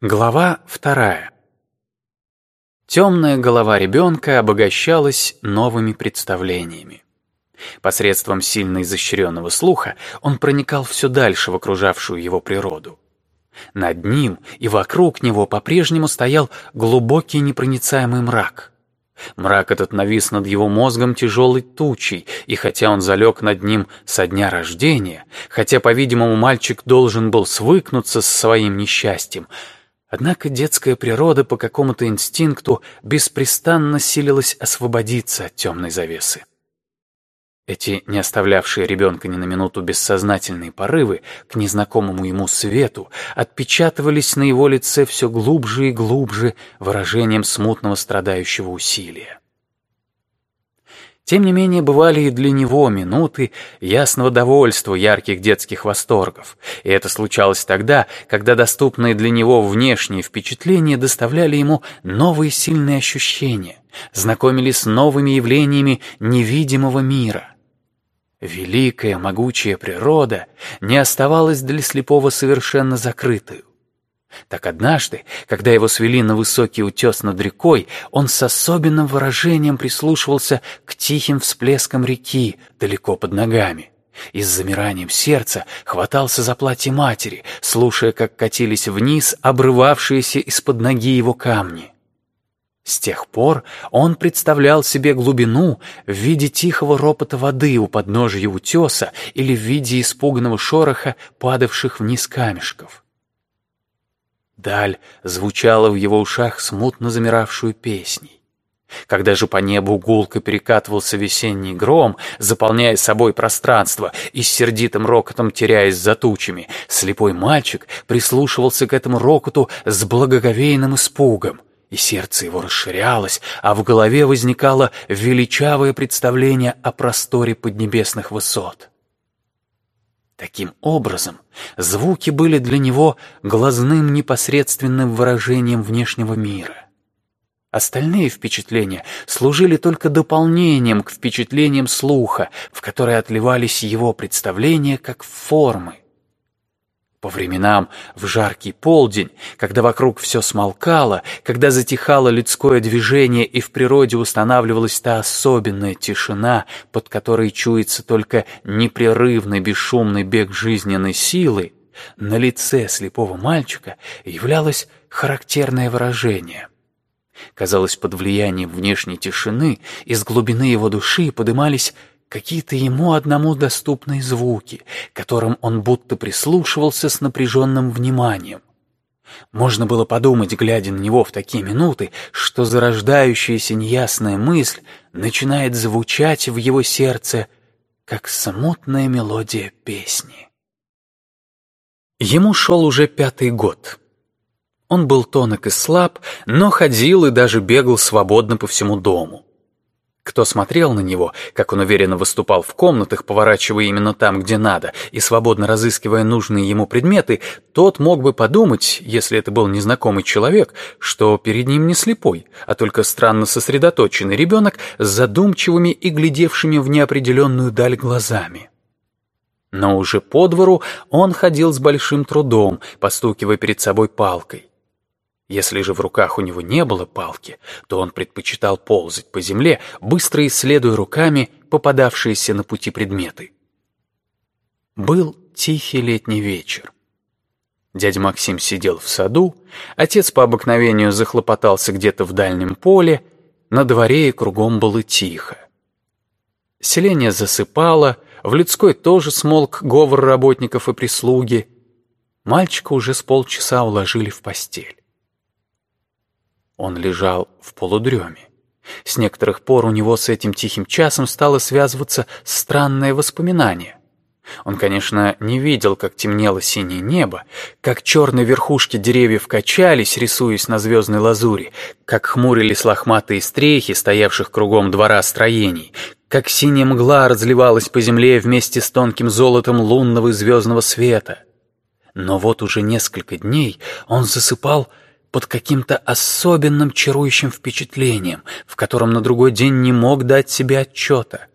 Глава вторая. Темная голова ребенка обогащалась новыми представлениями. Посредством сильно изощренного слуха он проникал все дальше в окружавшую его природу. Над ним и вокруг него по-прежнему стоял глубокий непроницаемый мрак. Мрак этот навис над его мозгом тяжелой тучей, и хотя он залег над ним со дня рождения, хотя, по-видимому, мальчик должен был свыкнуться с своим несчастьем, Однако детская природа по какому-то инстинкту беспрестанно силилась освободиться от темной завесы. Эти не оставлявшие ребенка ни на минуту бессознательные порывы к незнакомому ему свету отпечатывались на его лице все глубже и глубже выражением смутного страдающего усилия. Тем не менее, бывали и для него минуты ясного довольства, ярких детских восторгов. И это случалось тогда, когда доступные для него внешние впечатления доставляли ему новые сильные ощущения, знакомили с новыми явлениями невидимого мира. Великая, могучая природа не оставалась для слепого совершенно закрытой. Так однажды, когда его свели на высокий утес над рекой, он с особенным выражением прислушивался к тихим всплескам реки далеко под ногами. И с замиранием сердца хватался за платье матери, слушая, как катились вниз обрывавшиеся из-под ноги его камни. С тех пор он представлял себе глубину в виде тихого ропота воды у подножия утеса или в виде испуганного шороха падавших вниз камешков. Даль звучала в его ушах смутно замиравшую песней. Когда же по небу гулко перекатывался весенний гром, заполняя собой пространство и с сердитым рокотом теряясь за тучами, слепой мальчик прислушивался к этому рокоту с благоговейным испугом, и сердце его расширялось, а в голове возникало величавое представление о просторе поднебесных высот. Таким образом, звуки были для него глазным непосредственным выражением внешнего мира. Остальные впечатления служили только дополнением к впечатлениям слуха, в которые отливались его представления как формы. По временам, в жаркий полдень, когда вокруг все смолкало, когда затихало людское движение и в природе устанавливалась та особенная тишина, под которой чуется только непрерывный бесшумный бег жизненной силы, на лице слепого мальчика являлось характерное выражение. Казалось, под влиянием внешней тишины из глубины его души подымались какие-то ему одному доступные звуки, которым он будто прислушивался с напряженным вниманием. Можно было подумать, глядя на него в такие минуты, что зарождающаяся неясная мысль начинает звучать в его сердце, как смутная мелодия песни. Ему шел уже пятый год. Он был тонок и слаб, но ходил и даже бегал свободно по всему дому. Кто смотрел на него, как он уверенно выступал в комнатах, поворачивая именно там, где надо, и свободно разыскивая нужные ему предметы, тот мог бы подумать, если это был незнакомый человек, что перед ним не слепой, а только странно сосредоточенный ребенок с задумчивыми и глядевшими в неопределенную даль глазами. Но уже по двору он ходил с большим трудом, постукивая перед собой палкой. Если же в руках у него не было палки, то он предпочитал ползать по земле, быстро исследуя руками попадавшиеся на пути предметы. Был тихий летний вечер. Дядя Максим сидел в саду, отец по обыкновению захлопотался где-то в дальнем поле, на дворе и кругом было тихо. Селение засыпало, в людской тоже смолк говор работников и прислуги. Мальчика уже с полчаса уложили в постель. Он лежал в полудреме. С некоторых пор у него с этим тихим часом стало связываться странное воспоминание. Он, конечно, не видел, как темнело синее небо, как черные верхушки деревьев качались, рисуясь на звездной лазури, как хмурились лохматые стрехи, стоявших кругом двора строений, как синяя мгла разливалась по земле вместе с тонким золотом лунного и звездного света. Но вот уже несколько дней он засыпал под каким-то особенным чарующим впечатлением, в котором на другой день не мог дать себе отчета.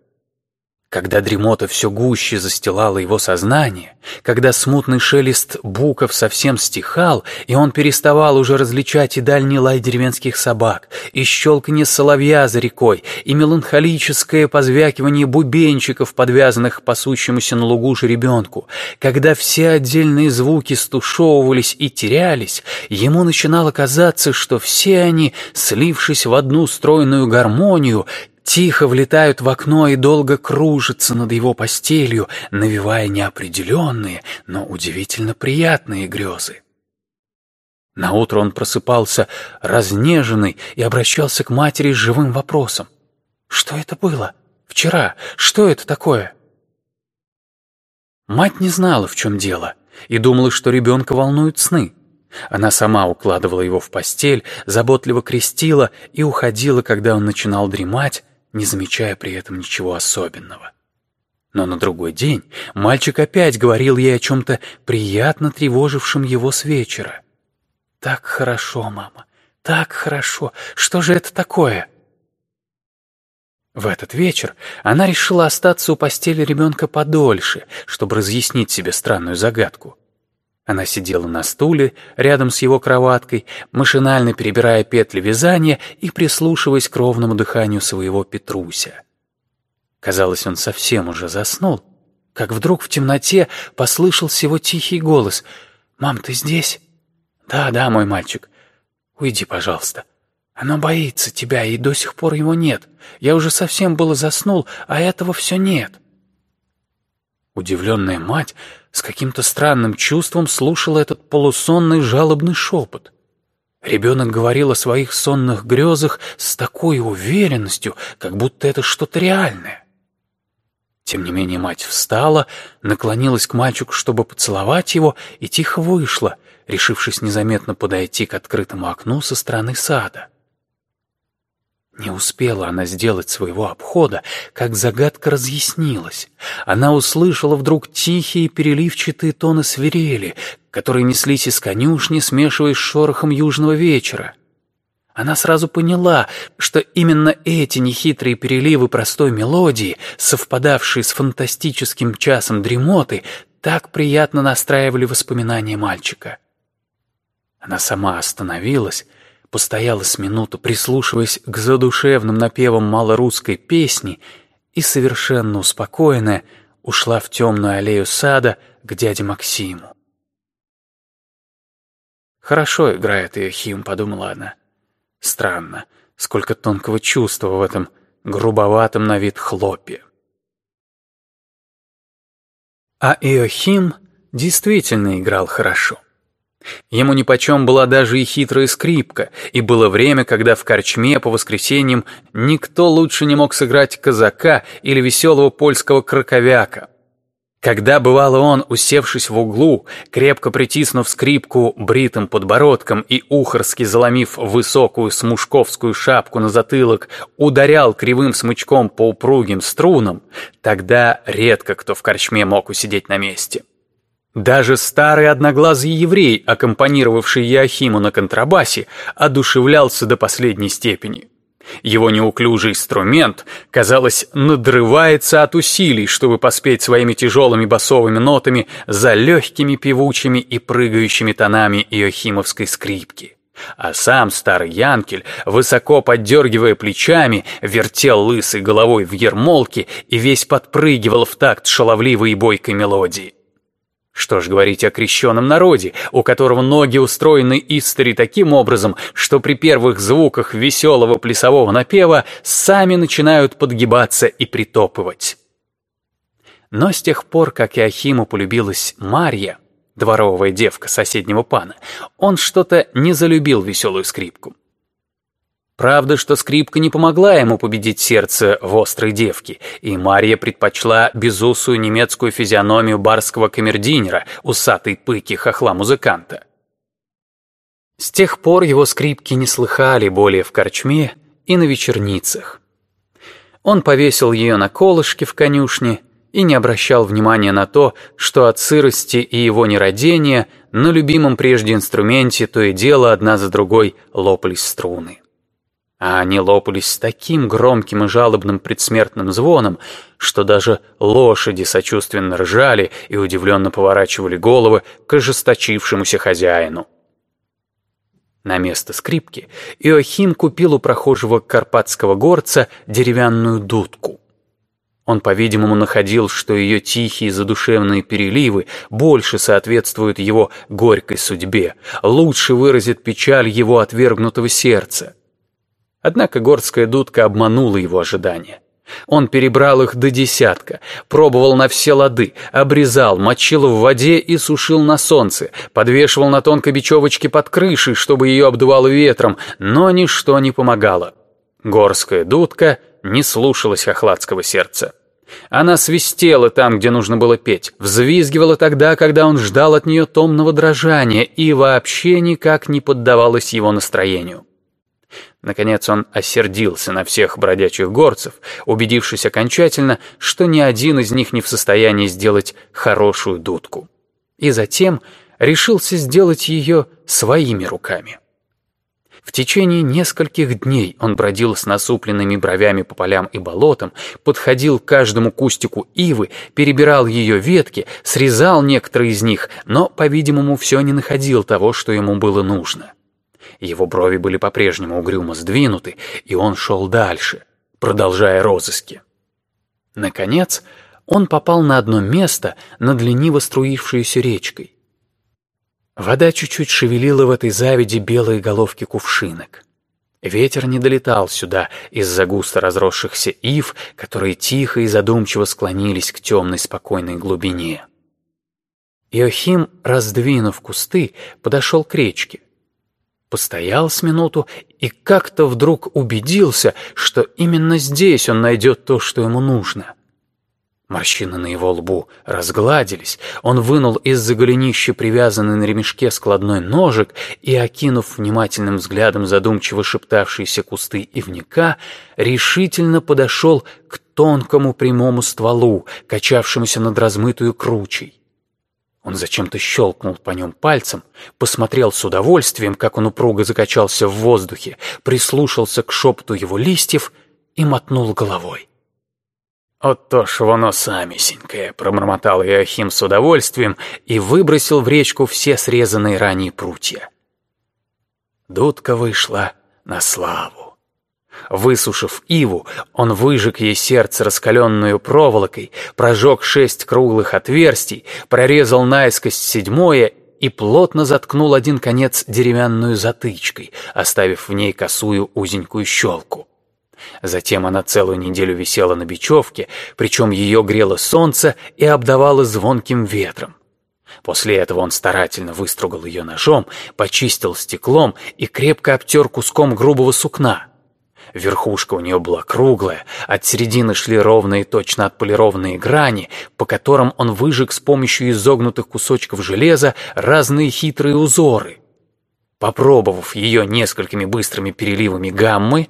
Когда дремота все гуще застилала его сознание, когда смутный шелест буков совсем стихал, и он переставал уже различать и дальний лай деревенских собак, и щелканье соловья за рекой, и меланхолическое позвякивание бубенчиков, подвязанных пасущемуся на лугу жеребенку, когда все отдельные звуки стушевывались и терялись, ему начинало казаться, что все они, слившись в одну стройную гармонию, тихо влетают в окно и долго кружатся над его постелью, навевая неопределенные, но удивительно приятные грезы. Наутро он просыпался разнеженный и обращался к матери с живым вопросом. «Что это было? Вчера? Что это такое?» Мать не знала, в чем дело, и думала, что ребенка волнуют сны. Она сама укладывала его в постель, заботливо крестила и уходила, когда он начинал дремать, не замечая при этом ничего особенного. Но на другой день мальчик опять говорил ей о чем-то приятно тревожившем его с вечера. «Так хорошо, мама, так хорошо. Что же это такое?» В этот вечер она решила остаться у постели ребенка подольше, чтобы разъяснить себе странную загадку. Она сидела на стуле рядом с его кроваткой, машинально перебирая петли вязания и прислушиваясь к ровному дыханию своего Петруся. Казалось, он совсем уже заснул, как вдруг в темноте послышался его тихий голос. «Мам, ты здесь?» «Да, да, мой мальчик. Уйди, пожалуйста. Оно боится тебя, и до сих пор его нет. Я уже совсем было заснул, а этого все нет». Удивленная мать с каким-то странным чувством слушала этот полусонный жалобный шепот. Ребенок говорил о своих сонных грезах с такой уверенностью, как будто это что-то реальное. Тем не менее мать встала, наклонилась к мальчику, чтобы поцеловать его, и тихо вышла, решившись незаметно подойти к открытому окну со стороны сада. Не успела она сделать своего обхода, как загадка разъяснилась. Она услышала вдруг тихие переливчатые тоны свирели, которые неслись из конюшни, смешиваясь с шорохом южного вечера. Она сразу поняла, что именно эти нехитрые переливы простой мелодии, совпадавшие с фантастическим часом дремоты, так приятно настраивали воспоминания мальчика. Она сама остановилась, постояла с минуту, прислушиваясь к задушевным напевам малорусской песни, и, совершенно успокоенная, ушла в темную аллею сада к дяде Максиму. «Хорошо играет Иохим», — подумала она. «Странно, сколько тонкого чувства в этом грубоватом на вид хлопе». А Иохим действительно играл хорошо. Ему нипочем была даже и хитрая скрипка, и было время, когда в корчме по воскресеньям никто лучше не мог сыграть казака или веселого польского краковяка. Когда бывало он, усевшись в углу, крепко притиснув скрипку бритым подбородком и ухорски заломив высокую смушковскую шапку на затылок, ударял кривым смычком по упругим струнам, тогда редко кто в корчме мог усидеть на месте. Даже старый одноглазый еврей, аккомпанировавший Яхиму на контрабасе, одушевлялся до последней степени. Его неуклюжий инструмент, казалось, надрывается от усилий, чтобы поспеть своими тяжелыми басовыми нотами за легкими певучими и прыгающими тонами иохимовской скрипки. А сам старый Янкель, высоко поддергивая плечами, вертел лысой головой в ермолке и весь подпрыгивал в такт шаловливой и бойкой мелодии. Что ж говорить о крещенном народе, у которого ноги устроены истори таким образом, что при первых звуках веселого плясового напева сами начинают подгибаться и притопывать. Но с тех пор, как Иохиму полюбилась Марья, дворовая девка соседнего пана, он что-то не залюбил веселую скрипку. Правда, что скрипка не помогла ему победить сердце в острой девке, и Марья предпочла безусую немецкую физиономию барского камердинера, усатой пыки хохла-музыканта. С тех пор его скрипки не слыхали более в корчме и на вечерницах. Он повесил ее на колышке в конюшне и не обращал внимания на то, что от сырости и его нерадения на любимом прежде инструменте то и дело одна за другой лопались струны. А они лопались с таким громким и жалобным предсмертным звоном, что даже лошади сочувственно ржали и удивленно поворачивали головы к ожесточившемуся хозяину. На место скрипки Иохим купил у прохожего карпатского горца деревянную дудку. Он, по-видимому, находил, что ее тихие задушевные переливы больше соответствуют его горькой судьбе, лучше выразит печаль его отвергнутого сердца. Однако горская дудка обманула его ожидания. Он перебрал их до десятка, пробовал на все лады, обрезал, мочил в воде и сушил на солнце, подвешивал на тонкой бечевочке под крышей, чтобы ее обдувало ветром, но ничто не помогало. Горская дудка не слушалась охладского сердца. Она свистела там, где нужно было петь, взвизгивала тогда, когда он ждал от нее томного дрожания и вообще никак не поддавалась его настроению. Наконец он осердился на всех бродячих горцев, убедившись окончательно, что ни один из них не в состоянии сделать хорошую дудку. И затем решился сделать ее своими руками. В течение нескольких дней он бродил с насупленными бровями по полям и болотам, подходил к каждому кустику ивы, перебирал ее ветки, срезал некоторые из них, но, по-видимому, все не находил того, что ему было нужно. Его брови были по-прежнему угрюмо сдвинуты, и он шел дальше, продолжая розыски. Наконец, он попал на одно место над лениво струившейся речкой. Вода чуть-чуть шевелила в этой заведе белые головки кувшинок. Ветер не долетал сюда из-за густо разросшихся ив, которые тихо и задумчиво склонились к темной спокойной глубине. Иохим, раздвинув кусты, подошел к речке постоял с минуту и как-то вдруг убедился, что именно здесь он найдет то, что ему нужно. Морщины на его лбу разгладились, он вынул из-за голенища привязанный на ремешке складной ножик и, окинув внимательным взглядом задумчиво шептавшиеся кусты ивника, решительно подошел к тонкому прямому стволу, качавшемуся над размытую кручей. Он зачем-то щелкнул по нем пальцем, посмотрел с удовольствием, как он упруго закачался в воздухе, прислушался к шепоту его листьев и мотнул головой. «Отто ж воно самисенькое», — промормотал Иохим с удовольствием и выбросил в речку все срезанные ранее прутья. Дудка вышла на славу. Высушив иву, он выжег ей сердце раскаленную проволокой, прожег шесть круглых отверстий, прорезал наискось седьмое и плотно заткнул один конец деревянную затычкой, оставив в ней косую узенькую щелку. Затем она целую неделю висела на бечевке, причем ее грело солнце и обдавало звонким ветром. После этого он старательно выстругал ее ножом, почистил стеклом и крепко обтер куском грубого сукна — Верхушка у нее была круглая, от середины шли ровные точно отполированные грани, по которым он выжег с помощью изогнутых кусочков железа разные хитрые узоры. Попробовав ее несколькими быстрыми переливами гаммы,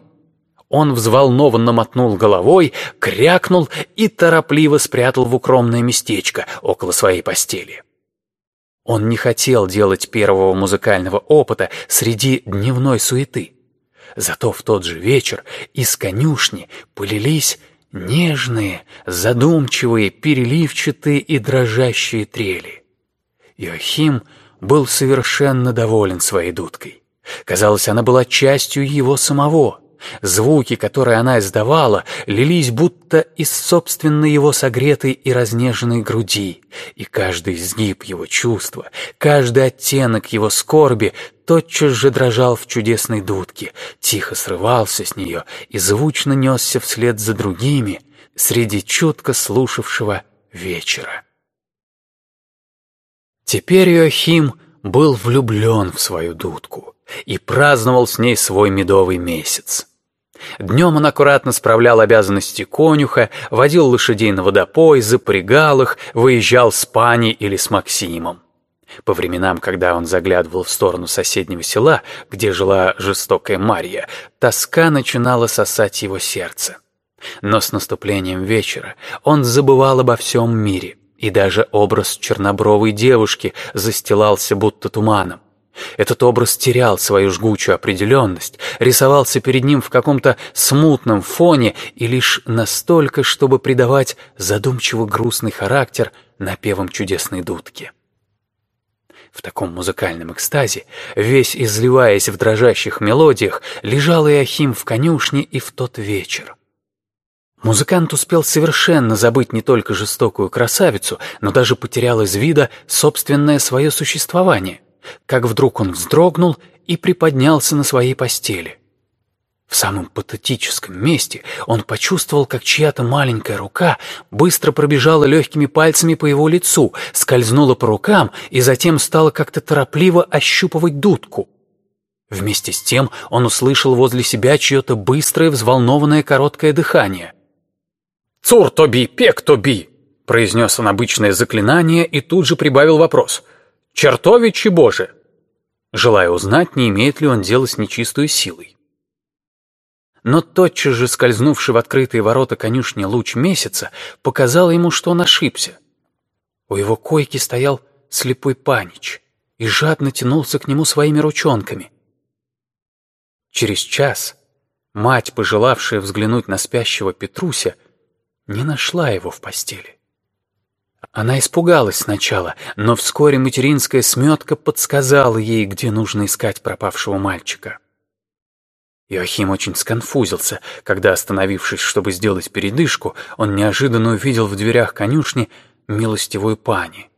он взволнованно мотнул головой, крякнул и торопливо спрятал в укромное местечко около своей постели. Он не хотел делать первого музыкального опыта среди дневной суеты. Зато в тот же вечер из конюшни полились нежные, задумчивые, переливчатые и дрожащие трели. Иохим был совершенно доволен своей дудкой. Казалось, она была частью его самого. Звуки, которые она издавала, лились будто из собственной его согретой и разнеженной груди, и каждый изгиб его чувства, каждый оттенок его скорби тотчас же дрожал в чудесной дудке, тихо срывался с нее и звучно несся вслед за другими среди чутко слушавшего вечера. Теперь Иохим был влюблен в свою дудку и праздновал с ней свой медовый месяц. Днем он аккуратно справлял обязанности конюха, водил лошадей на водопой, запрягал их, выезжал с Пани или с Максимом. По временам, когда он заглядывал в сторону соседнего села, где жила жестокая Марья, тоска начинала сосать его сердце. Но с наступлением вечера он забывал обо всем мире, и даже образ чернобровой девушки застилался будто туманом. Этот образ терял свою жгучую определенность, рисовался перед ним в каком-то смутном фоне и лишь настолько, чтобы придавать задумчиво грустный характер напевам чудесной дудки. В таком музыкальном экстазе, весь изливаясь в дрожащих мелодиях, лежал Иохим в конюшне и в тот вечер. Музыкант успел совершенно забыть не только жестокую красавицу, но даже потерял из вида собственное свое существование, как вдруг он вздрогнул и приподнялся на своей постели. В самом патетическом месте он почувствовал, как чья-то маленькая рука быстро пробежала легкими пальцами по его лицу, скользнула по рукам и затем стала как-то торопливо ощупывать дудку. Вместе с тем он услышал возле себя чье-то быстрое, взволнованное короткое дыхание. «Цур тоби, пек тоби!» — произнес он обычное заклинание и тут же прибавил вопрос. «Чертовичи Боже!» желая узнать, не имеет ли он дело с нечистой силой но тотчас же скользнувший в открытые ворота конюшни луч месяца показал ему, что он ошибся. У его койки стоял слепой панич и жадно тянулся к нему своими ручонками. Через час мать, пожелавшая взглянуть на спящего Петруся, не нашла его в постели. Она испугалась сначала, но вскоре материнская сметка подсказала ей, где нужно искать пропавшего мальчика. Иохим очень сконфузился, когда, остановившись, чтобы сделать передышку, он неожиданно увидел в дверях конюшни милостивую пани.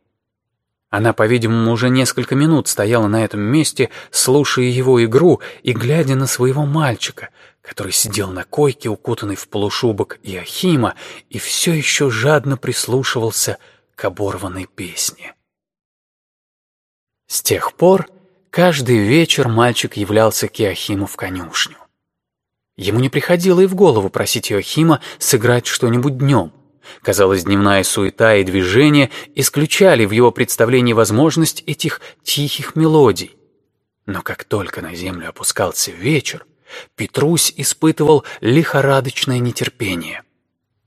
Она, по-видимому, уже несколько минут стояла на этом месте, слушая его игру и глядя на своего мальчика, который сидел на койке, укутанный в полушубок Иохима, и все еще жадно прислушивался к оборванной песне. С тех пор Каждый вечер мальчик являлся к Иохиму в конюшню. Ему не приходило и в голову просить Иохима сыграть что-нибудь днем. Казалось, дневная суета и движение исключали в его представлении возможность этих тихих мелодий. Но как только на землю опускался вечер, Петрусь испытывал лихорадочное нетерпение.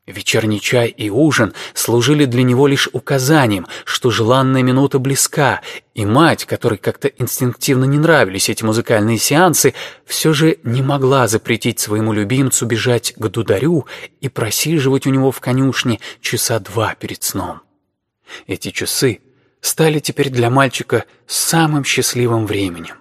Вечерний чай и ужин служили для него лишь указанием, что желанная минута близка, и мать, которой как-то инстинктивно не нравились эти музыкальные сеансы, все же не могла запретить своему любимцу бежать к дударю и просиживать у него в конюшне часа два перед сном. Эти часы стали теперь для мальчика самым счастливым временем.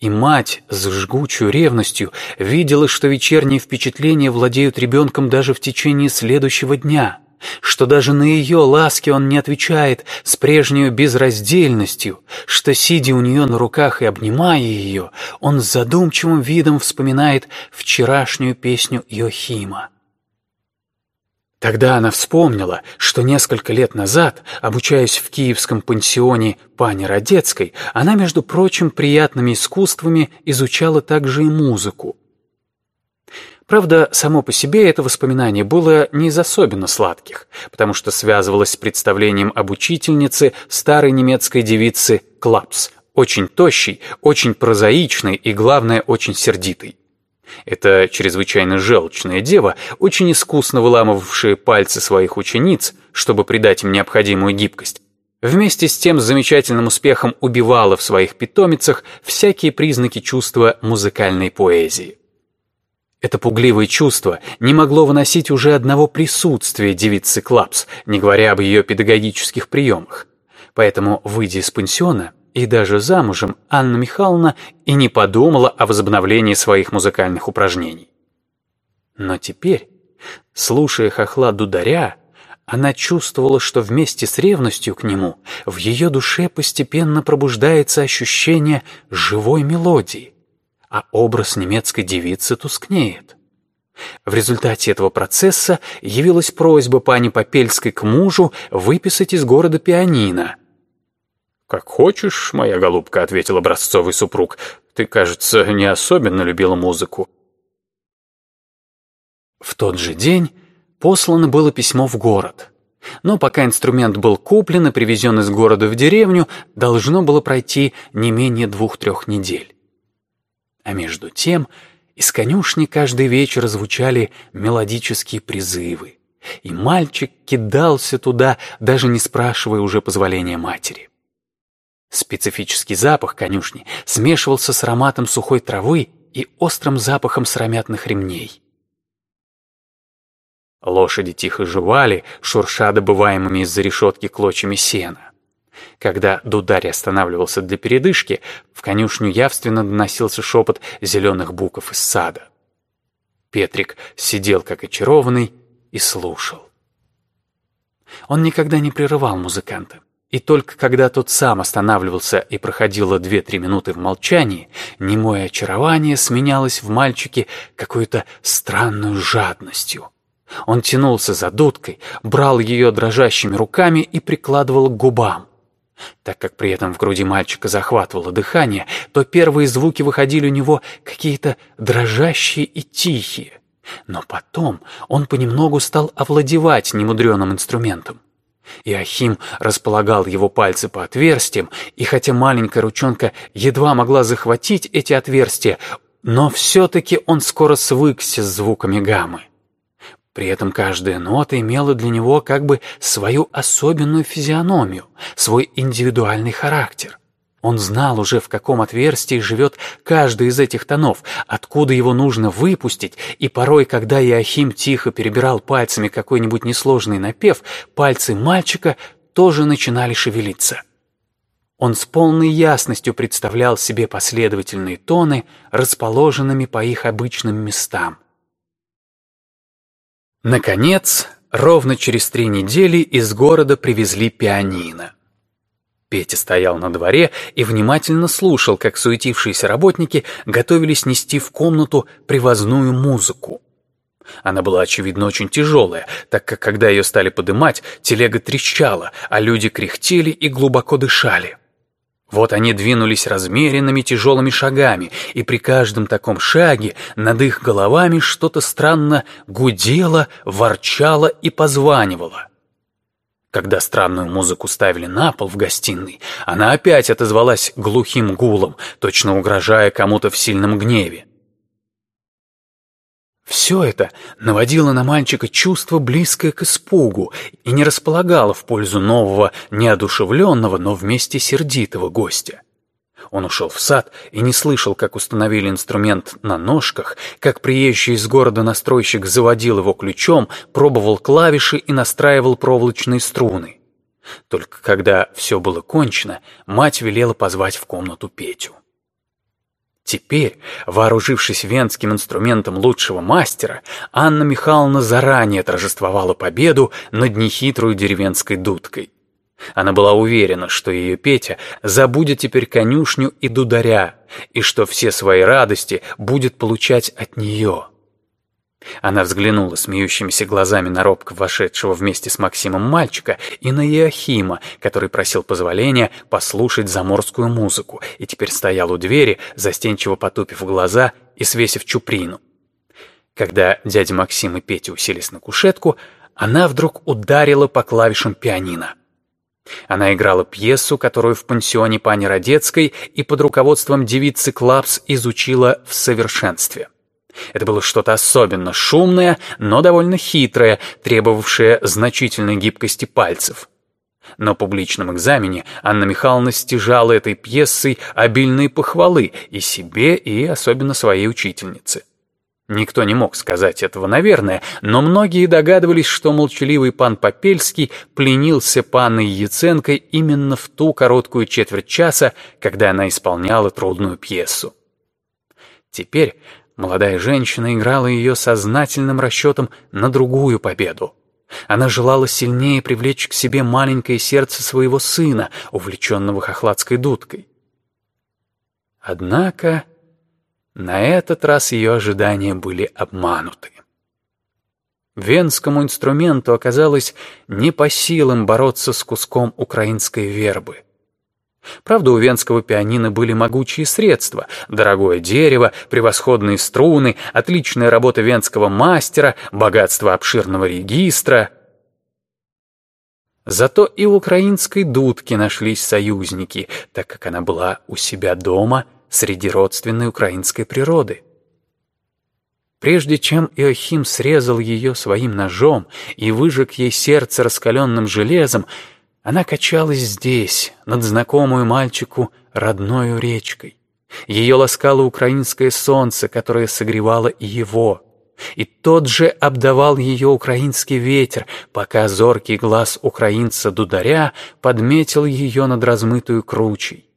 И мать с жгучей ревностью видела, что вечерние впечатления владеют ребенком даже в течение следующего дня, что даже на ее ласки он не отвечает с прежней безраздельностью, что, сидя у нее на руках и обнимая ее, он с задумчивым видом вспоминает вчерашнюю песню Иохима. Тогда она вспомнила, что несколько лет назад, обучаясь в киевском пансионе пани Родецкой, она, между прочим, приятными искусствами изучала также и музыку. Правда, само по себе это воспоминание было не из особенно сладких, потому что связывалось с представлением об учительнице старой немецкой девицы Клапс, очень тощей, очень прозаичной и, главное, очень сердитой. Эта чрезвычайно желчная дева, очень искусно выламывавшая пальцы своих учениц, чтобы придать им необходимую гибкость, вместе с тем с замечательным успехом убивала в своих питомицах всякие признаки чувства музыкальной поэзии. Это пугливое чувство не могло выносить уже одного присутствия девицы Клапс, не говоря об ее педагогических приемах. Поэтому, выйдя из пансиона, и даже замужем Анна Михайловна и не подумала о возобновлении своих музыкальных упражнений. Но теперь, слушая хохла Дударя, она чувствовала, что вместе с ревностью к нему в ее душе постепенно пробуждается ощущение живой мелодии, а образ немецкой девицы тускнеет. В результате этого процесса явилась просьба пани Попельской к мужу выписать из города пианино — «Как хочешь, моя голубка», — ответил образцовый супруг. «Ты, кажется, не особенно любила музыку». В тот же день послано было письмо в город. Но пока инструмент был куплен и привезен из города в деревню, должно было пройти не менее двух-трех недель. А между тем из конюшни каждый вечер звучали мелодические призывы, и мальчик кидался туда, даже не спрашивая уже позволения матери. Специфический запах конюшни смешивался с ароматом сухой травы и острым запахом сыромятных ремней. Лошади тихо жевали, шурша добываемыми из-за решетки клочьями сена. Когда Дударь останавливался для передышки, в конюшню явственно доносился шепот зеленых буков из сада. Петрик сидел как очарованный и слушал. Он никогда не прерывал музыканта. И только когда тот сам останавливался и проходило две-три минуты в молчании, немое очарование сменялось в мальчике какой-то странной жадностью. Он тянулся за дудкой, брал ее дрожащими руками и прикладывал к губам. Так как при этом в груди мальчика захватывало дыхание, то первые звуки выходили у него какие-то дрожащие и тихие. Но потом он понемногу стал овладевать немудреным инструментом. Иохим располагал его пальцы по отверстиям, и хотя маленькая ручонка едва могла захватить эти отверстия, но все-таки он скоро свыкся с звуками гаммы. При этом каждая нота имела для него как бы свою особенную физиономию, свой индивидуальный характер. Он знал уже, в каком отверстии живет каждый из этих тонов, откуда его нужно выпустить, и порой, когда Иохим тихо перебирал пальцами какой-нибудь несложный напев, пальцы мальчика тоже начинали шевелиться. Он с полной ясностью представлял себе последовательные тоны, расположенными по их обычным местам. Наконец, ровно через три недели из города привезли пианино. Петя стоял на дворе и внимательно слушал, как суетившиеся работники готовились нести в комнату привозную музыку. Она была, очевидно, очень тяжелая, так как, когда ее стали подымать, телега трещала, а люди кряхтели и глубоко дышали. Вот они двинулись размеренными тяжелыми шагами, и при каждом таком шаге над их головами что-то странно гудело, ворчало и позванивало. Когда странную музыку ставили на пол в гостиной, она опять отозвалась глухим гулом, точно угрожая кому-то в сильном гневе. Все это наводило на мальчика чувство, близкое к испугу, и не располагало в пользу нового, неодушевленного, но вместе сердитого гостя. Он ушел в сад и не слышал, как установили инструмент на ножках, как приезжий из города настройщик заводил его ключом, пробовал клавиши и настраивал проволочные струны. Только когда все было кончено, мать велела позвать в комнату Петю. Теперь, вооружившись венским инструментом лучшего мастера, Анна Михайловна заранее торжествовала победу над нехитрой деревенской дудкой. Она была уверена, что ее Петя забудет теперь конюшню и дударя, и что все свои радости будет получать от нее. Она взглянула смеющимися глазами на робко вошедшего вместе с Максимом мальчика и на Иохима, который просил позволения послушать заморскую музыку и теперь стоял у двери, застенчиво потупив глаза и свесив чуприну. Когда дядя Максим и Петя уселись на кушетку, она вдруг ударила по клавишам пианино. Она играла пьесу, которую в пансионе пани Родецкой и под руководством девицы Клапс изучила в совершенстве. Это было что-то особенно шумное, но довольно хитрое, требовавшее значительной гибкости пальцев. На публичном экзамене Анна Михайловна стяжала этой пьесой обильные похвалы и себе, и особенно своей учительнице. Никто не мог сказать этого, наверное, но многие догадывались, что молчаливый пан Попельский пленился панной Яценкой именно в ту короткую четверть часа, когда она исполняла трудную пьесу. Теперь Молодая женщина играла ее сознательным расчетом на другую победу. Она желала сильнее привлечь к себе маленькое сердце своего сына, увлеченного хохладской дудкой. Однако на этот раз ее ожидания были обмануты. Венскому инструменту оказалось не по силам бороться с куском украинской вербы. Правда, у венского пианино были могучие средства, дорогое дерево, превосходные струны, отличная работа венского мастера, богатство обширного регистра. Зато и у украинской дудки нашлись союзники, так как она была у себя дома среди родственной украинской природы. Прежде чем Иохим срезал ее своим ножом и выжег ей сердце раскаленным железом, Она качалась здесь, над знакомую мальчику родною речкой. Ее ласкало украинское солнце, которое согревало и его. И тот же обдавал ее украинский ветер, пока зоркий глаз украинца-дударя подметил ее над размытую кручей.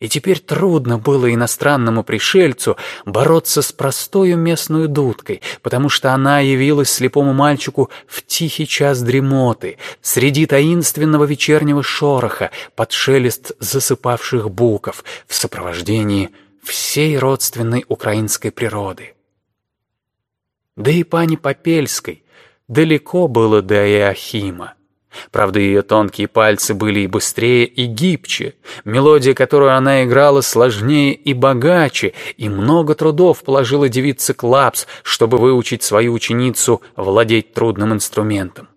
И теперь трудно было иностранному пришельцу бороться с простою местную дудкой, потому что она явилась слепому мальчику в тихий час дремоты, среди таинственного вечернего шороха, под шелест засыпавших буков, в сопровождении всей родственной украинской природы. Да и пани Попельской далеко было до Иохима. Правда, ее тонкие пальцы были и быстрее, и гибче. Мелодия, которую она играла, сложнее и богаче, и много трудов положила девица Клапс, чтобы выучить свою ученицу владеть трудным инструментом.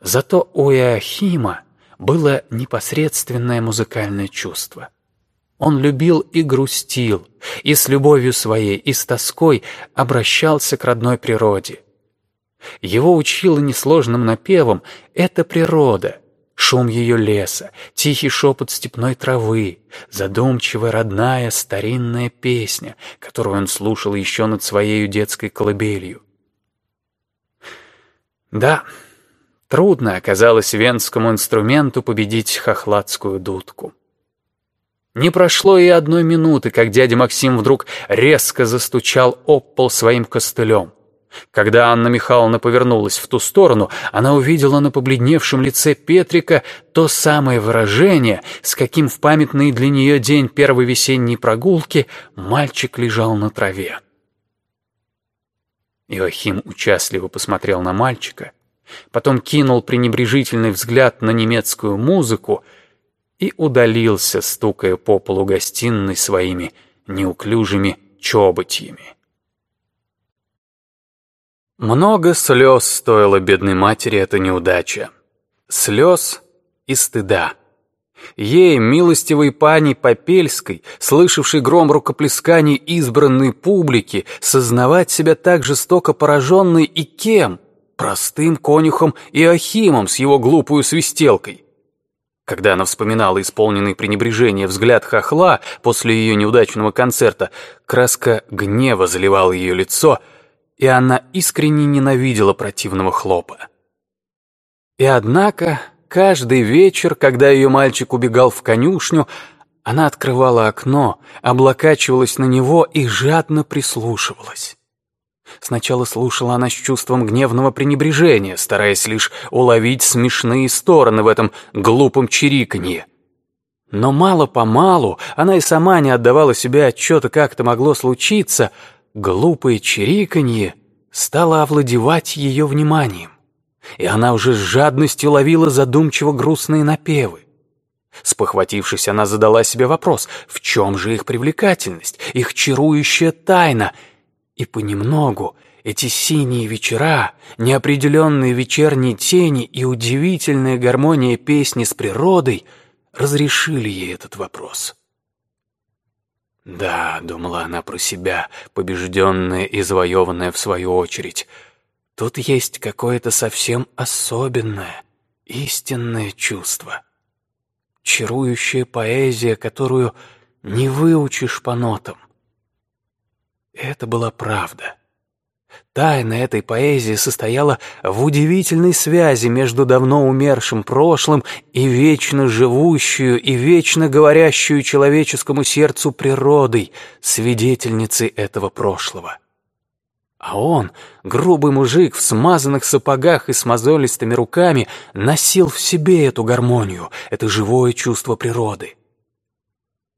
Зато у Иохима было непосредственное музыкальное чувство. Он любил и грустил, и с любовью своей, и с тоской обращался к родной природе. Его учила несложным напевом эта природа, шум ее леса, тихий шепот степной травы, задумчивая родная старинная песня, которую он слушал еще над своей детской колыбелью. Да, трудно оказалось венскому инструменту победить хохладскую дудку. Не прошло и одной минуты, как дядя Максим вдруг резко застучал об пол своим костылем. Когда Анна Михайловна повернулась в ту сторону, она увидела на побледневшем лице Петрика то самое выражение, с каким в памятный для нее день первой весенней прогулки мальчик лежал на траве. Иохим участливо посмотрел на мальчика, потом кинул пренебрежительный взгляд на немецкую музыку и удалился, стукая по полу гостиной своими неуклюжими чоботьями. Много слез стоила бедной матери эта неудача. Слез и стыда. Ей, милостивой пани Попельской, слышавшей гром рукоплесканий избранной публики, сознавать себя так жестоко пораженной и кем? Простым конюхом Иохимом с его глупую свистелкой. Когда она вспоминала исполненный пренебрежение взгляд хохла после ее неудачного концерта, краска гнева заливала ее лицо — и она искренне ненавидела противного хлопа. И однако, каждый вечер, когда ее мальчик убегал в конюшню, она открывала окно, облокачивалась на него и жадно прислушивалась. Сначала слушала она с чувством гневного пренебрежения, стараясь лишь уловить смешные стороны в этом глупом чириканье. Но мало-помалу она и сама не отдавала себе отчета, как это могло случиться — Глупое чириканье стало овладевать ее вниманием, и она уже с жадностью ловила задумчиво грустные напевы. Спохватившись, она задала себе вопрос, в чем же их привлекательность, их чарующая тайна, и понемногу эти синие вечера, неопределенные вечерние тени и удивительная гармония песни с природой разрешили ей этот вопрос. «Да», — думала она про себя, побежденная и завоеванная в свою очередь, «тут есть какое-то совсем особенное, истинное чувство. Чарующая поэзия, которую не выучишь по нотам». Это была правда. Тайна этой поэзии состояла в удивительной связи между давно умершим прошлым и вечно живущую и вечно говорящую человеческому сердцу природой, свидетельницей этого прошлого. А он, грубый мужик в смазанных сапогах и с мозолистыми руками, носил в себе эту гармонию, это живое чувство природы.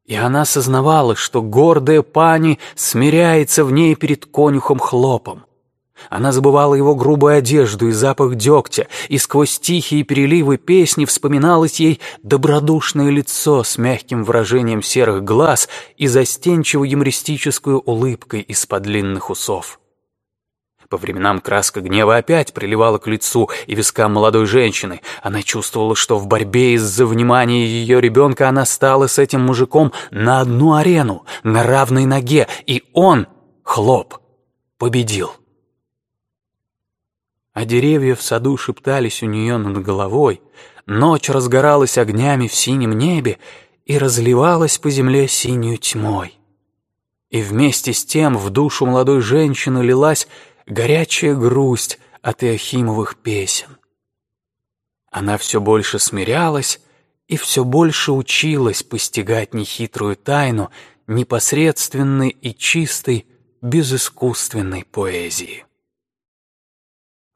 И она сознавала, что гордая пани смиряется в ней перед конюхом хлопом. Она забывала его грубую одежду и запах дегтя, и сквозь тихие переливы песни вспоминалось ей добродушное лицо с мягким выражением серых глаз и застенчивой юмористической улыбкой из-под длинных усов. По временам краска гнева опять приливала к лицу и вискам молодой женщины. Она чувствовала, что в борьбе из-за внимания ее ребенка она стала с этим мужиком на одну арену, на равной ноге, и он, хлоп, победил а деревья в саду шептались у нее над головой, ночь разгоралась огнями в синем небе и разливалась по земле синюю тьмой. И вместе с тем в душу молодой женщины лилась горячая грусть от Иохимовых песен. Она все больше смирялась и все больше училась постигать нехитрую тайну непосредственной и чистой, безыскусственной поэзии.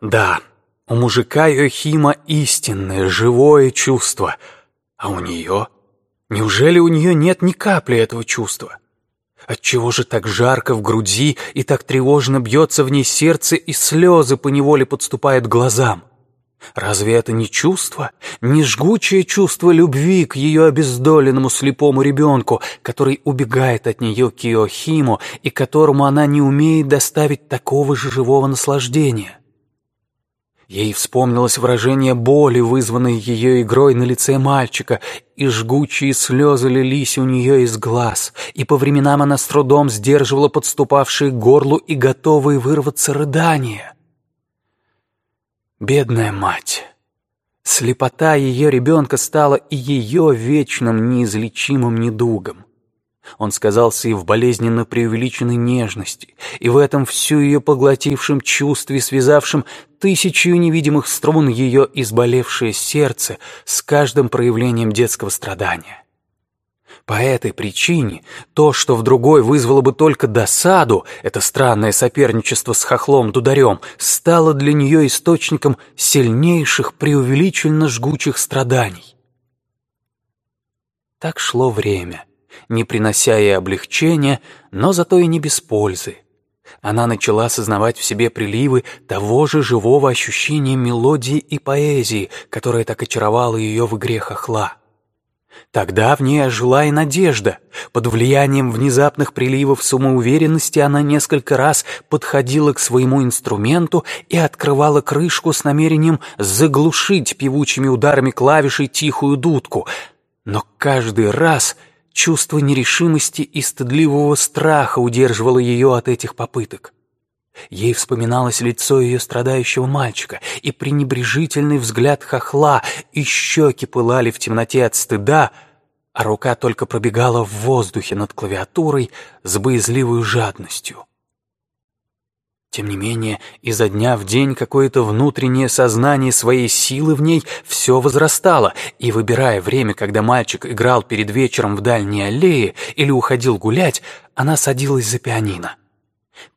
Да, у мужика Йохима истинное, живое чувство, а у нее... Неужели у нее нет ни капли этого чувства? Отчего же так жарко в груди и так тревожно бьется в ней сердце, и слезы поневоле подступают глазам? Разве это не чувство, не жгучее чувство любви к ее обездоленному слепому ребенку, который убегает от нее к Иохиму и которому она не умеет доставить такого же живого наслаждения? Ей вспомнилось выражение боли, вызванной ее игрой на лице мальчика, и жгучие слезы лились у нее из глаз, и по временам она с трудом сдерживала подступавшие к горлу и готовые вырваться рыдания. Бедная мать! Слепота ее ребенка стала и ее вечным неизлечимым недугом. Он сказался и в болезненно преувеличенной нежности, и в этом всю ее поглотившем чувстве, связавшем тысячу невидимых струн ее изболевшее сердце с каждым проявлением детского страдания. По этой причине то, что в другой вызвало бы только досаду, это странное соперничество с хохлом-дударем, стало для нее источником сильнейших преувеличенно жгучих страданий. Так шло время, не принося ей облегчения, но зато и не без пользы. Она начала осознавать в себе приливы того же живого ощущения мелодии и поэзии, которое так очаровало ее в игре хохла. Тогда в ней ожила и надежда. Под влиянием внезапных приливов самоуверенности она несколько раз подходила к своему инструменту и открывала крышку с намерением заглушить певучими ударами клавишей тихую дудку. Но каждый раз чувство нерешимости и стыдливого страха удерживало ее от этих попыток. Ей вспоминалось лицо ее страдающего мальчика и пренебрежительный взгляд хохла, и щеки пылали в темноте от стыда, а рука только пробегала в воздухе над клавиатурой с боязливой жадностью. Тем не менее, изо дня в день какое-то внутреннее сознание своей силы в ней все возрастало, и, выбирая время, когда мальчик играл перед вечером в дальней аллее или уходил гулять, она садилась за пианино.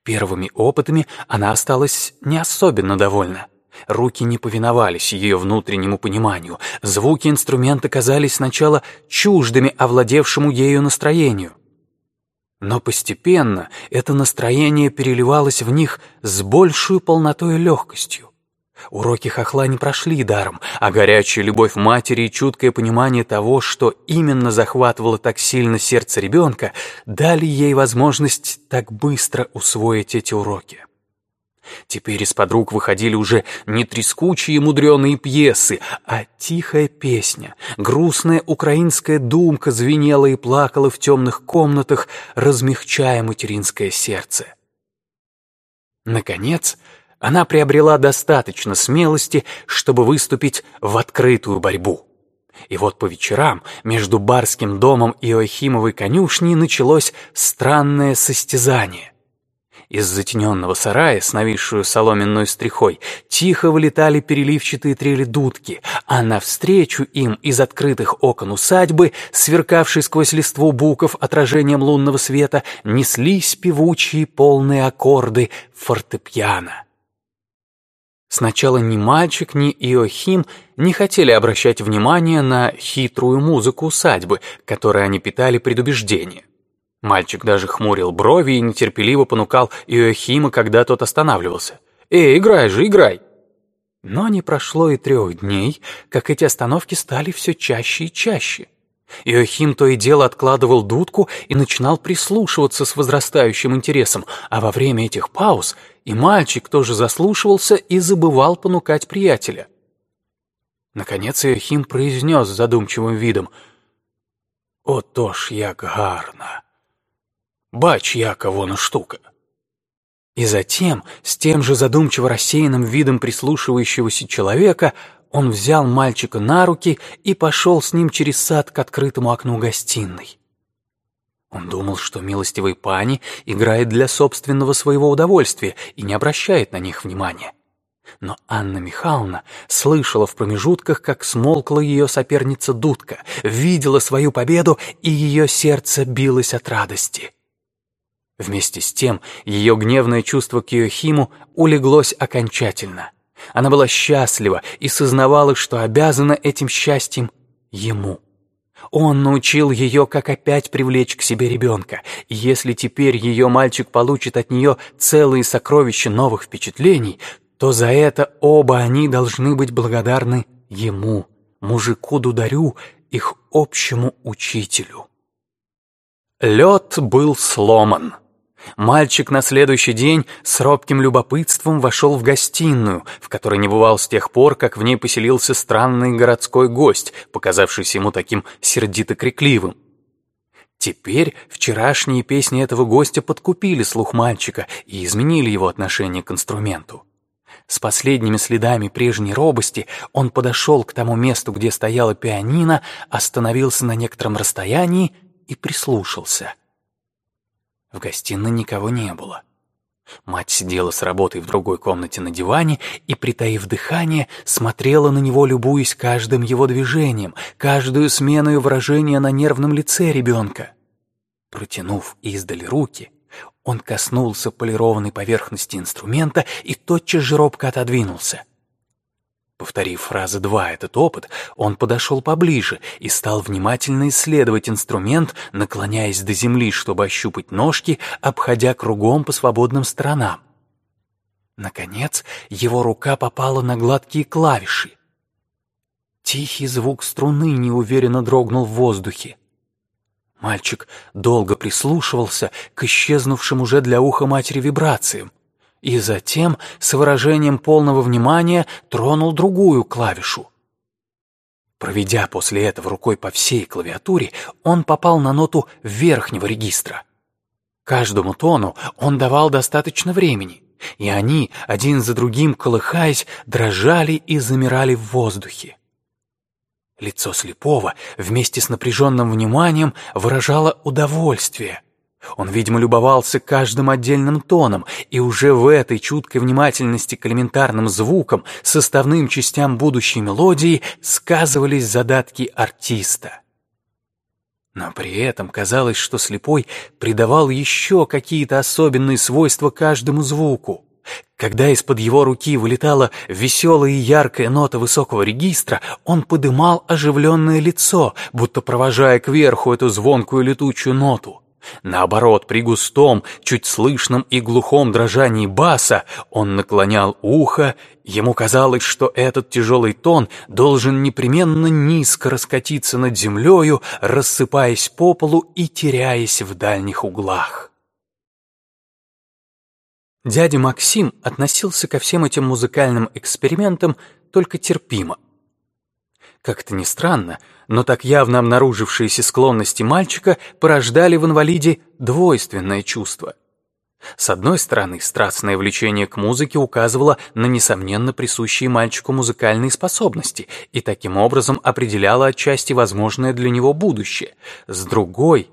Первыми опытами она осталась не особенно довольна. Руки не повиновались ее внутреннему пониманию. Звуки инструмента казались сначала чуждыми овладевшему ею настроению. Но постепенно это настроение переливалось в них с большей полнотой и легкостью. Уроки хохла не прошли даром, а горячая любовь матери и чуткое понимание того, что именно захватывало так сильно сердце ребенка, дали ей возможность так быстро усвоить эти уроки. Теперь из-под рук выходили уже не трескучие мудреные пьесы, а тихая песня, грустная украинская думка звенела и плакала в темных комнатах, размягчая материнское сердце. Наконец, она приобрела достаточно смелости, чтобы выступить в открытую борьбу. И вот по вечерам между барским домом и Иохимовой конюшней началось странное состязание. Из затененного сарая с нависшую соломенной стрихой тихо вылетали переливчатые трели дудки, а навстречу им из открытых окон усадьбы, сверкавшей сквозь листву буков отражением лунного света, неслись певучие полные аккорды фортепиано. Сначала ни мальчик, ни Иохим не хотели обращать внимание на хитрую музыку усадьбы, которой они питали предубеждение. Мальчик даже хмурил брови и нетерпеливо понукал Иохима, когда тот останавливался. «Эй, играй же, играй!» Но не прошло и трех дней, как эти остановки стали все чаще и чаще. Иохим то и дело откладывал дудку и начинал прислушиваться с возрастающим интересом, а во время этих пауз и мальчик тоже заслушивался и забывал понукать приятеля. Наконец Иохим произнес задумчивым видом «Ото ж як гарно! Бач, яка вона штука!» И затем, с тем же задумчиво рассеянным видом прислушивающегося человека, он взял мальчика на руки и пошел с ним через сад к открытому окну гостиной. Он думал, что милостивый пани играет для собственного своего удовольствия и не обращает на них внимания. Но Анна Михайловна слышала в промежутках, как смолкла ее соперница Дудка, видела свою победу, и ее сердце билось от радости. Вместе с тем ее гневное чувство к Йохиму улеглось окончательно. Она была счастлива и сознавала, что обязана этим счастьем ему. Он научил ее, как опять привлечь к себе ребенка, и если теперь ее мальчик получит от нее целые сокровища новых впечатлений, то за это оба они должны быть благодарны ему, мужику Дударю, их общему учителю. Лед был сломан. Мальчик на следующий день с робким любопытством вошел в гостиную, в которой не бывал с тех пор, как в ней поселился странный городской гость, показавшийся ему таким сердито-крикливым. Теперь вчерашние песни этого гостя подкупили слух мальчика и изменили его отношение к инструменту. С последними следами прежней робости он подошел к тому месту, где стояла пианино, остановился на некотором расстоянии и прислушался — в гостиной никого не было. Мать сидела с работой в другой комнате на диване и, притаив дыхание, смотрела на него, любуясь каждым его движением, каждую смену выражения на нервном лице ребенка. Протянув издали руки, он коснулся полированной поверхности инструмента и тотчас же робко отодвинулся. Повторив фразы два этот опыт, он подошел поближе и стал внимательно исследовать инструмент, наклоняясь до земли, чтобы ощупать ножки, обходя кругом по свободным сторонам. Наконец, его рука попала на гладкие клавиши. Тихий звук струны неуверенно дрогнул в воздухе. Мальчик долго прислушивался к исчезнувшим уже для уха матери вибрациям и затем с выражением полного внимания тронул другую клавишу. Проведя после этого рукой по всей клавиатуре, он попал на ноту верхнего регистра. Каждому тону он давал достаточно времени, и они, один за другим колыхаясь, дрожали и замирали в воздухе. Лицо слепого вместе с напряженным вниманием выражало удовольствие — он, видимо, любовался каждым отдельным тоном, и уже в этой чуткой внимательности к элементарным звукам, составным частям будущей мелодии сказывались задатки артиста. Но при этом казалось, что слепой придавал еще какие-то особенные свойства каждому звуку. Когда из-под его руки вылетала веселая и яркая нота высокого регистра, он подымал оживленное лицо, будто провожая кверху эту звонкую летучую ноту. Наоборот, при густом, чуть слышном и глухом дрожании баса он наклонял ухо, ему казалось, что этот тяжелый тон должен непременно низко раскатиться над землею, рассыпаясь по полу и теряясь в дальних углах. Дядя Максим относился ко всем этим музыкальным экспериментам только терпимо. Как-то ни странно, но так явно обнаружившиеся склонности мальчика порождали в инвалиде двойственное чувство. С одной стороны, страстное влечение к музыке указывало на несомненно присущие мальчику музыкальные способности и таким образом определяло отчасти возможное для него будущее. С другой,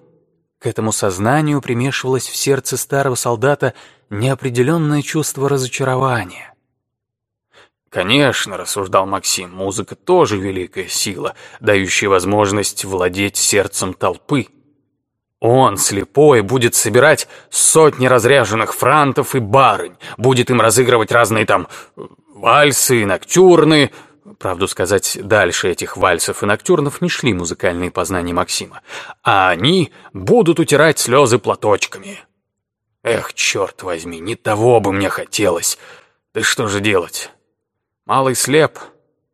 к этому сознанию примешивалось в сердце старого солдата неопределенное чувство разочарования. Конечно, рассуждал Максим, музыка тоже великая сила, дающая возможность владеть сердцем толпы. Он, слепой, будет собирать сотни разряженных франтов и барынь, будет им разыгрывать разные там вальсы и ноктюрны. Правду сказать, дальше этих вальсов и ноктюрнов не шли музыкальные познания Максима, а они будут утирать слезы платочками. Эх, черт возьми, не того бы мне хотелось. Да что же делать? Малый слеп,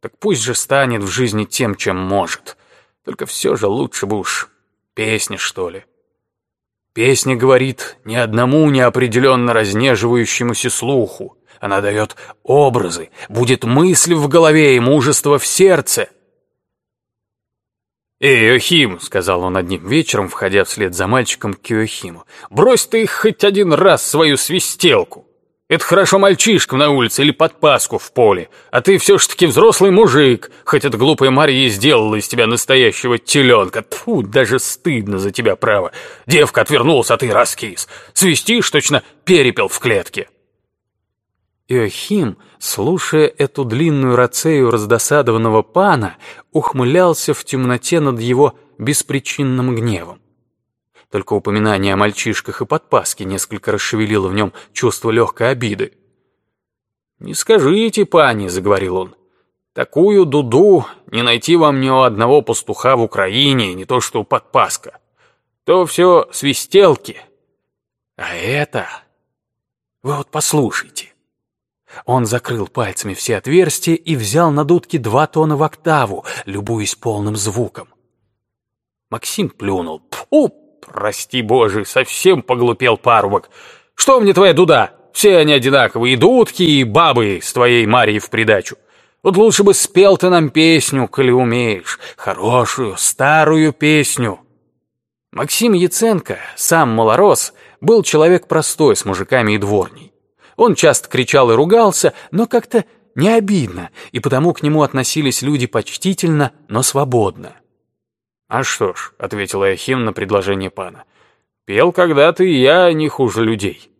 так пусть же станет в жизни тем, чем может. Только все же лучше бы уж песня, что ли. Песня говорит ни одному неопределенно разнеживающемуся слуху. Она дает образы, будет мысль в голове и мужество в сердце. «Эй, Охим!» — сказал он одним вечером, входя вслед за мальчиком к Иохиму. «Брось ты хоть один раз свою свистелку! Это хорошо мальчишка на улице или под паску в поле, а ты все ж таки взрослый мужик, хоть эта глупая Марья и сделала из тебя настоящего теленка. Тьфу, даже стыдно за тебя, право. Девка отвернулась, а ты раскис. Свистишь, точно перепел в клетке. Иохим, слушая эту длинную рацею раздосадованного пана, ухмылялся в темноте над его беспричинным гневом. Только упоминание о мальчишках и подпаске несколько расшевелило в нем чувство легкой обиды. «Не скажите, пани», — заговорил он, — «такую дуду не найти вам ни у одного пастуха в Украине, не то что у подпаска. То все свистелки. А это... Вы вот послушайте». Он закрыл пальцами все отверстия и взял на дудке два тона в октаву, любуясь полным звуком. Максим плюнул. «Пфу, прости боже, совсем поглупел парубок. Что мне твоя дуда? Все они одинаковые, и дудки, и бабы с твоей Марией в придачу. Вот лучше бы спел ты нам песню, коли умеешь, хорошую, старую песню». Максим Яценко, сам малорос, был человек простой с мужиками и дворней. Он часто кричал и ругался, но как-то не обидно, и потому к нему относились люди почтительно, но свободно. «А что ж», — ответил Ахим на предложение пана, — «пел когда-то и я не хуже людей.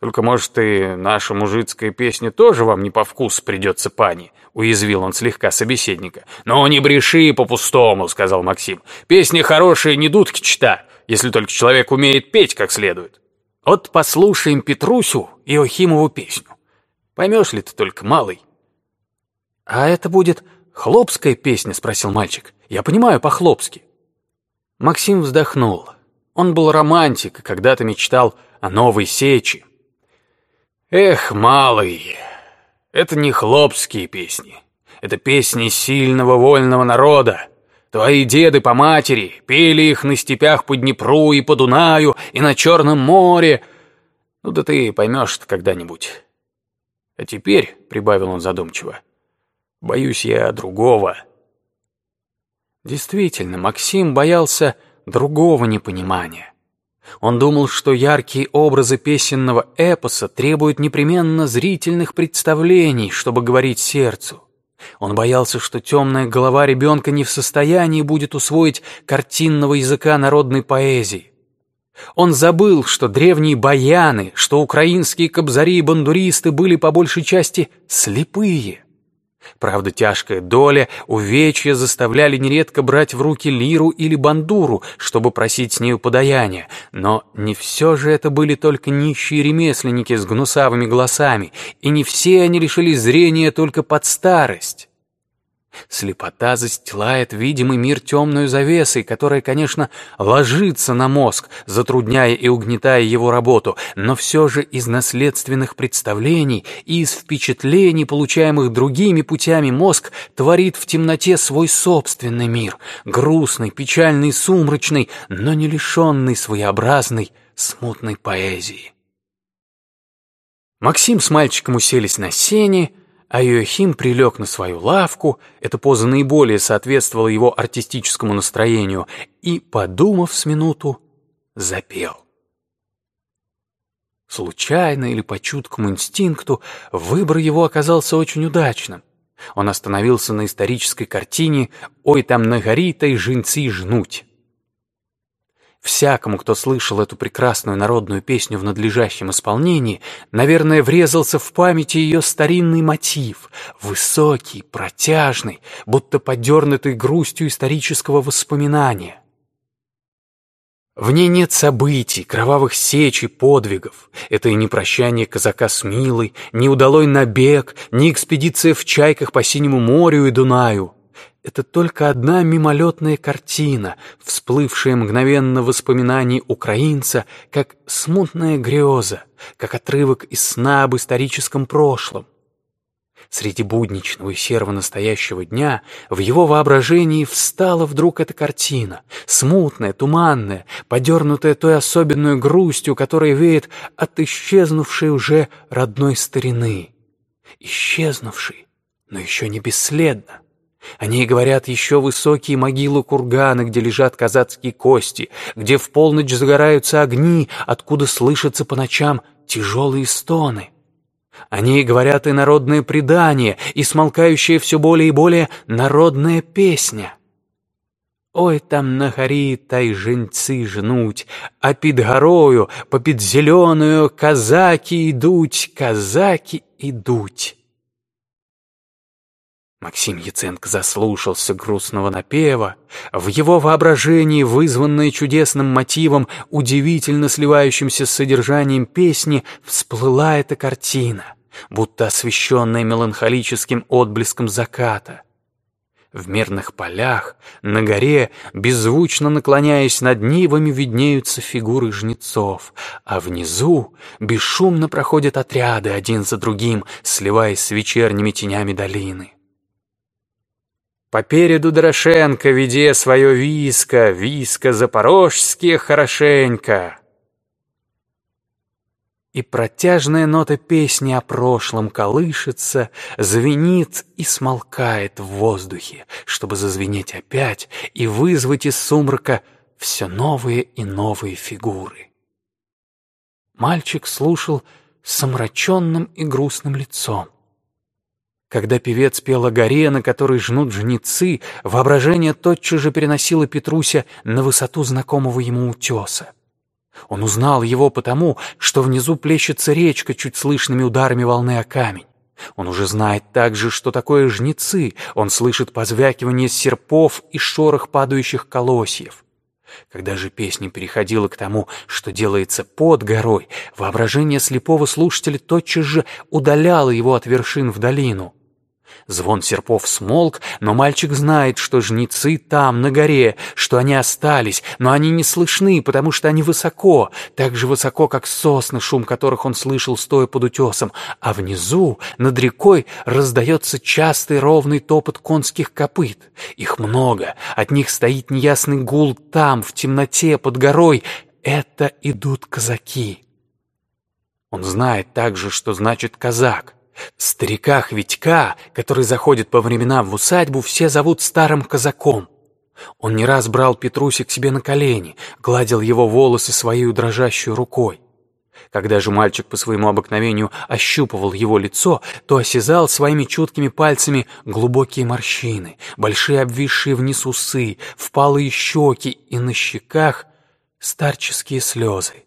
Только, может, и наша мужицкая песня тоже вам не по вкусу придется, пани», — уязвил он слегка собеседника. «Но не бреши по-пустому», — сказал Максим. «Песни хорошие, не дудки чита, если только человек умеет петь как следует». «Вот послушаем Петрусю и Охимову песню. Поймешь ли ты только, малый?» «А это будет хлопская песня?» — спросил мальчик. Я понимаю по-хлопски». Максим вздохнул. Он был романтик и когда-то мечтал о новой сечи. «Эх, малый, это не хлопские песни. Это песни сильного вольного народа. Твои деды по матери пели их на степях по Днепру и по Дунаю, и на Черном море. Ну да ты поймешь это когда-нибудь. А теперь, — прибавил он задумчиво, — боюсь я другого». Действительно, Максим боялся другого непонимания. Он думал, что яркие образы песенного эпоса требуют непременно зрительных представлений, чтобы говорить сердцу. Он боялся, что темная голова ребенка не в состоянии будет усвоить картинного языка народной поэзии. Он забыл, что древние баяны, что украинские кобзари и бандуристы были по большей части слепые. Правда, тяжкая доля, увечья заставляли нередко брать в руки лиру или бандуру, чтобы просить с нею подаяния, но не все же это были только нищие ремесленники с гнусавыми голосами, и не все они лишились зрения только под старость. Слепота застилает видимый мир темную завесой, которая, конечно, ложится на мозг, затрудняя и угнетая его работу, но все же из наследственных представлений и из впечатлений, получаемых другими путями, мозг творит в темноте свой собственный мир, грустный, печальный, сумрачный, но не лишенный своеобразной, смутной поэзии. Максим с мальчиком уселись на сене, а Йохим прилег на свою лавку, эта поза наиболее соответствовала его артистическому настроению, и, подумав с минуту, запел. Случайно или по чуткому инстинкту выбор его оказался очень удачным. Он остановился на исторической картине «Ой, там на горитой жинцы жнуть». Всякому, кто слышал эту прекрасную народную песню в надлежащем исполнении, наверное, врезался в памяти ее старинный мотив, высокий, протяжный, будто подернутый грустью исторического воспоминания. В ней нет событий, кровавых сечей, подвигов. Это и не прощание казака с милой, ни удалой набег, ни экспедиция в чайках по Синему морю и Дунаю это только одна мимолетная картина, всплывшая мгновенно в воспоминании украинца, как смутная греза, как отрывок из сна об историческом прошлом. Среди будничного и серого настоящего дня в его воображении встала вдруг эта картина, смутная, туманная, подернутая той особенной грустью, которая веет от исчезнувшей уже родной старины. Исчезнувшей, но еще не бесследно. О ней говорят еще высокие могилы курганы, где лежат казацкие кости, где в полночь загораются огни, откуда слышатся по ночам тяжелые стоны. О ней говорят и народные предания, и смолкающая все более и более народная песня. Ой, там на горі та й женці жнуть, а під горою, попід зеленою казаки идуть, казаки идуть. Максим Яценко заслушался грустного напева. В его воображении, вызванное чудесным мотивом, удивительно сливающимся с содержанием песни, всплыла эта картина, будто освещенная меланхолическим отблеском заката. В мирных полях, на горе, беззвучно наклоняясь над нивами, виднеются фигуры жнецов, а внизу бесшумно проходят отряды один за другим, сливаясь с вечерними тенями долины. Попереду Дорошенко, веде свое виска, виска запорожские хорошенько. И протяжная нота песни о прошлом колышется, звенит и смолкает в воздухе, чтобы зазвенеть опять и вызвать из сумрака все новые и новые фигуры. Мальчик слушал с омраченным и грустным лицом. Когда певец пел о горе, на которой жнут жнецы, воображение тотчас же переносило Петруся на высоту знакомого ему утеса. Он узнал его потому, что внизу плещется речка чуть слышными ударами волны о камень. Он уже знает также, что такое жнецы, он слышит позвякивание серпов и шорох падающих колосьев. Когда же песня переходила к тому, что делается под горой, воображение слепого слушателя тотчас же удаляло его от вершин в долину. Звон серпов смолк, но мальчик знает, что жнецы там, на горе, что они остались, но они не слышны, потому что они высоко, так же высоко, как сосны, шум которых он слышал, стоя под утесом, а внизу, над рекой, раздается частый ровный топот конских копыт. Их много, от них стоит неясный гул там, в темноте, под горой. Это идут казаки. Он знает также, что значит «казак». Старика Хвитька, который заходит по временам в усадьбу, все зовут старым казаком. Он не раз брал Петруся к себе на колени, гладил его волосы своей дрожащей рукой. Когда же мальчик по своему обыкновению ощупывал его лицо, то осязал своими чуткими пальцами глубокие морщины, большие обвисшие вниз усы, впалые щеки и на щеках старческие слезы.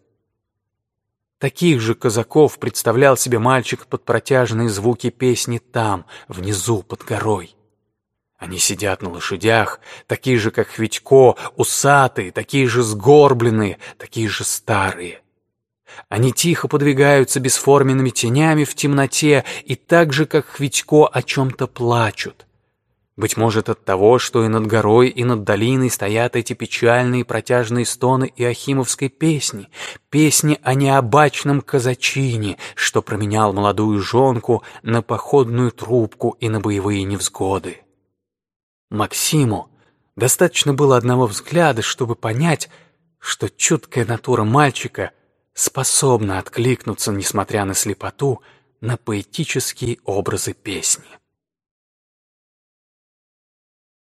Таких же казаков представлял себе мальчик под протяжные звуки песни там, внизу, под горой. Они сидят на лошадях, такие же, как Хвитько, усатые, такие же сгорбленные, такие же старые. Они тихо подвигаются бесформенными тенями в темноте и так же, как Хвитько, о чем-то плачут. Быть может от того, что и над горой, и над долиной стоят эти печальные протяжные стоны Иохимовской песни, песни о необачном казачине, что променял молодую жонку на походную трубку и на боевые невзгоды. Максиму достаточно было одного взгляда, чтобы понять, что чуткая натура мальчика способна откликнуться, несмотря на слепоту, на поэтические образы песни.